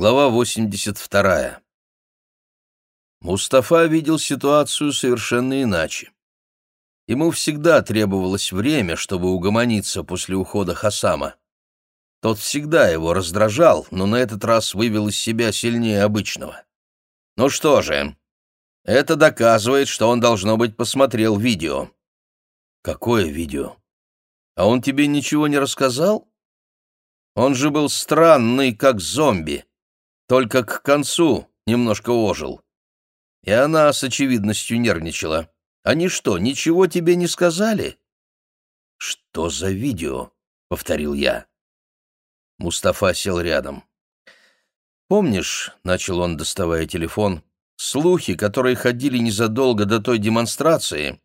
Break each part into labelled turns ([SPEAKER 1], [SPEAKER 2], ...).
[SPEAKER 1] Глава 82. Мустафа видел ситуацию совершенно иначе. Ему всегда требовалось время, чтобы угомониться после ухода Хасама. Тот всегда его раздражал, но на этот раз вывел из себя сильнее обычного. Ну что же, это доказывает, что он, должно быть, посмотрел видео. Какое видео? А он тебе ничего не рассказал? Он же был странный, как зомби. Только к концу немножко ожил. И она с очевидностью нервничала. Они что, ничего тебе не сказали? Что за видео? повторил я. Мустафа сел рядом. Помнишь, начал он, доставая телефон, слухи, которые ходили незадолго до той демонстрации,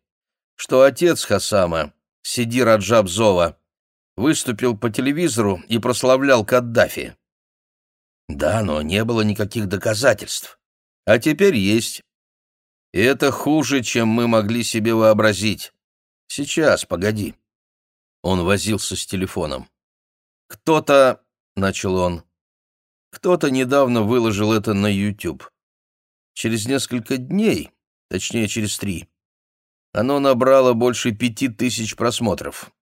[SPEAKER 1] что отец Хасама, Сиди Раджабзова, выступил по телевизору и прославлял Каддафи. Да, но не было никаких доказательств. А теперь есть. И это хуже, чем мы могли себе вообразить. Сейчас, погоди. Он возился с телефоном. Кто-то, — начал он, — кто-то недавно выложил это на YouTube. Через несколько дней, точнее, через три, оно набрало больше пяти тысяч просмотров.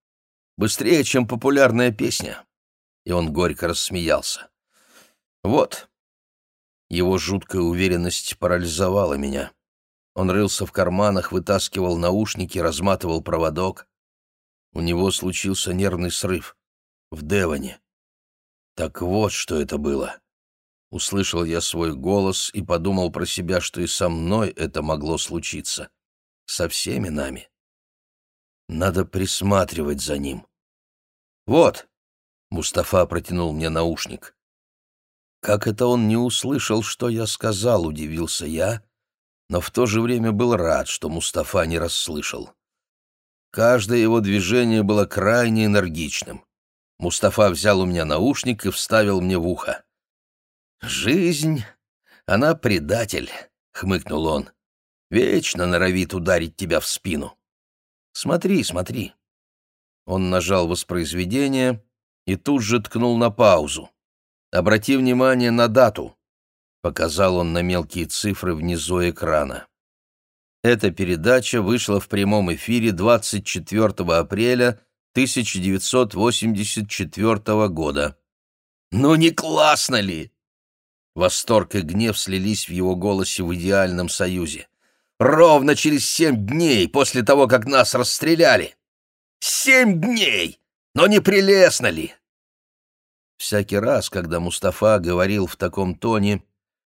[SPEAKER 1] Быстрее, чем популярная песня. И он горько рассмеялся. Вот. Его жуткая уверенность парализовала меня. Он рылся в карманах, вытаскивал наушники, разматывал проводок. У него случился нервный срыв. В Девоне. Так вот, что это было. Услышал я свой голос и подумал про себя, что и со мной это могло случиться. Со всеми нами. Надо присматривать за ним. Вот. Мустафа протянул мне наушник. Как это он не услышал, что я сказал, удивился я, но в то же время был рад, что Мустафа не расслышал. Каждое его движение было крайне энергичным. Мустафа взял у меня наушник и вставил мне в ухо. «Жизнь, она предатель», — хмыкнул он. «Вечно норовит ударить тебя в спину. Смотри, смотри». Он нажал воспроизведение и тут же ткнул на паузу. Обрати внимание на дату», — показал он на мелкие цифры внизу экрана. Эта передача вышла в прямом эфире 24 апреля 1984 года. «Ну не классно ли?» Восторг и гнев слились в его голосе в идеальном союзе. «Ровно через семь дней после того, как нас расстреляли! Семь дней! Но не прелестно ли?» Всякий раз, когда Мустафа говорил в таком тоне,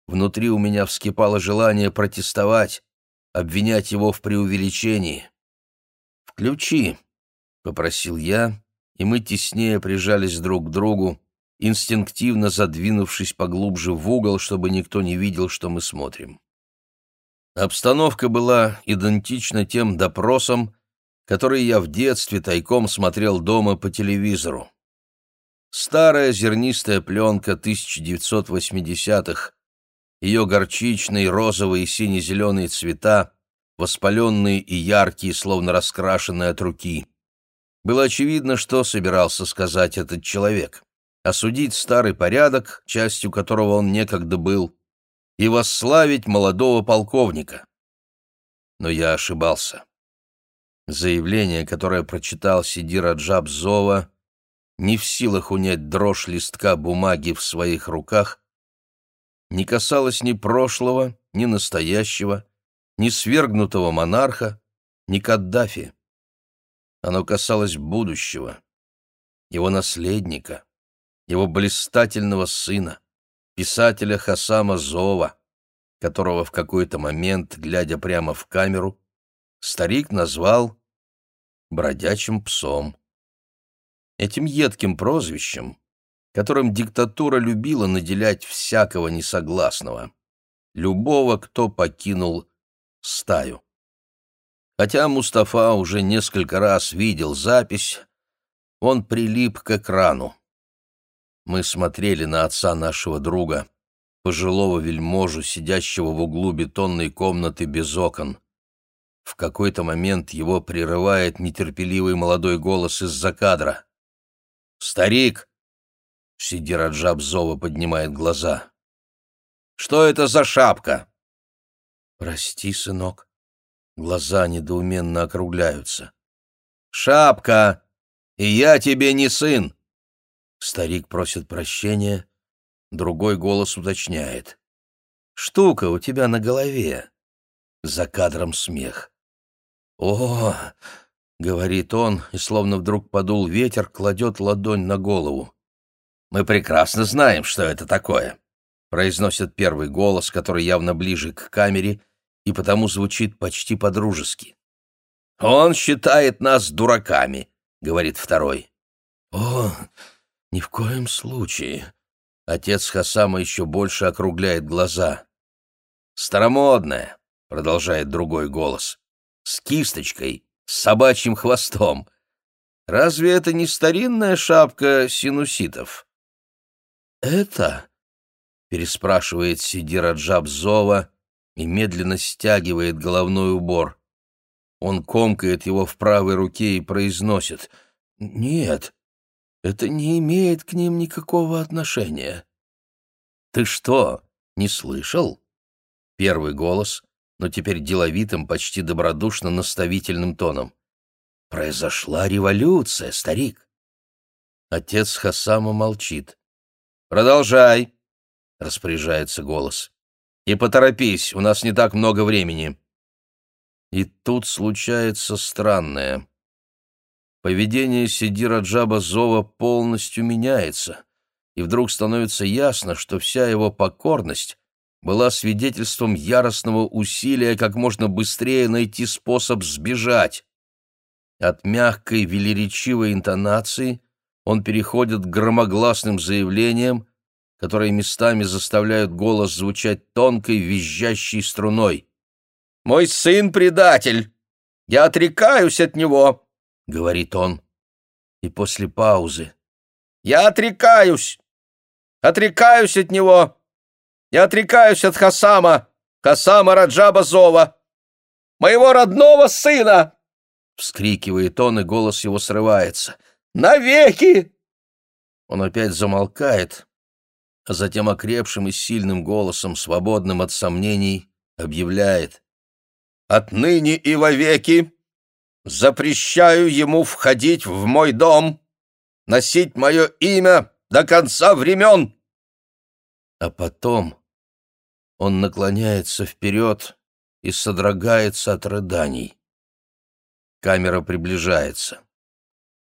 [SPEAKER 1] внутри у меня вскипало желание протестовать, обвинять его в преувеличении. «Включи», — попросил я, и мы теснее прижались друг к другу, инстинктивно задвинувшись поглубже в угол, чтобы никто не видел, что мы смотрим. Обстановка была идентична тем допросам, которые я в детстве тайком смотрел дома по телевизору. Старая зернистая пленка 1980-х, ее горчичные, розовые и сине-зеленые цвета, воспаленные и яркие, словно раскрашенные от руки. Было очевидно, что собирался сказать этот человек. Осудить старый порядок, частью которого он некогда был, и восславить молодого полковника. Но я ошибался. Заявление, которое прочитал Сиди Раджаб Зова, не в силах унять дрожь листка бумаги в своих руках, не касалось ни прошлого, ни настоящего, ни свергнутого монарха, ни Каддафи. Оно касалось будущего, его наследника, его блистательного сына, писателя Хасама Зова, которого в какой-то момент, глядя прямо в камеру, старик назвал бродячим псом этим едким прозвищем, которым диктатура любила наделять всякого несогласного, любого, кто покинул стаю. Хотя Мустафа уже несколько раз видел запись, он прилип к экрану. Мы смотрели на отца нашего друга, пожилого вельможу, сидящего в углу бетонной комнаты без окон. В какой-то момент его прерывает нетерпеливый молодой голос из-за кадра. «Старик!» Сиди Раджаб зова поднимает глаза. Что это за шапка?»
[SPEAKER 2] «Прости, сынок». Глаза недоуменно округляются.
[SPEAKER 1] «Шапка! И я тебе не сын!»
[SPEAKER 2] Старик просит прощения, другой голос уточняет. «Штука у тебя на голове!» За кадром смех. «О!» — говорит он, и словно вдруг подул ветер, кладет ладонь на голову.
[SPEAKER 1] «Мы прекрасно знаем, что это такое», — произносит первый голос, который явно ближе к камере и потому звучит почти по-дружески. «Он считает нас дураками», — говорит второй.
[SPEAKER 2] «О, ни в коем случае». Отец Хасама еще больше округляет глаза.
[SPEAKER 1] «Старомодная», — продолжает другой голос, — «с кисточкой, с собачьим хвостом. Разве это не старинная шапка синуситов?»
[SPEAKER 2] «Это?» — переспрашивает Сидира Джабзова и медленно стягивает головной убор. Он комкает его в правой руке и произносит «Нет, это не имеет к ним никакого отношения».
[SPEAKER 1] «Ты что, не слышал?» Первый голос, но теперь деловитым, почти добродушно-наставительным тоном. «Произошла революция, старик!»
[SPEAKER 2] Отец Хасама молчит.
[SPEAKER 1] «Продолжай!» — распоряжается голос. «И поторопись, у нас не так много времени».
[SPEAKER 2] И тут случается странное. Поведение Сидира Джаба Зова полностью меняется, и вдруг становится ясно, что вся его покорность была свидетельством яростного усилия как можно быстрее найти способ сбежать. От мягкой велеречивой интонации он переходит к громогласным заявлениям, которые местами заставляют голос звучать тонкой визжащей струной.
[SPEAKER 1] «Мой сын предатель! Я отрекаюсь от него!» — говорит он.
[SPEAKER 2] И после паузы.
[SPEAKER 1] «Я отрекаюсь! Отрекаюсь от него! Я отрекаюсь от Хасама, Хасама Раджаба Зова, моего родного сына!»
[SPEAKER 2] Вскрикивает он, и голос его срывается.
[SPEAKER 1] «Навеки!»
[SPEAKER 2] Он опять замолкает, а затем окрепшим и сильным голосом, свободным от сомнений, объявляет.
[SPEAKER 1] «Отныне и вовеки запрещаю ему входить в мой дом, носить мое имя до конца времен!»
[SPEAKER 2] А потом он наклоняется вперед и содрогается от рыданий. Камера приближается.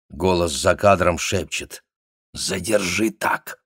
[SPEAKER 2] Голос за кадром шепчет. «Задержи так!»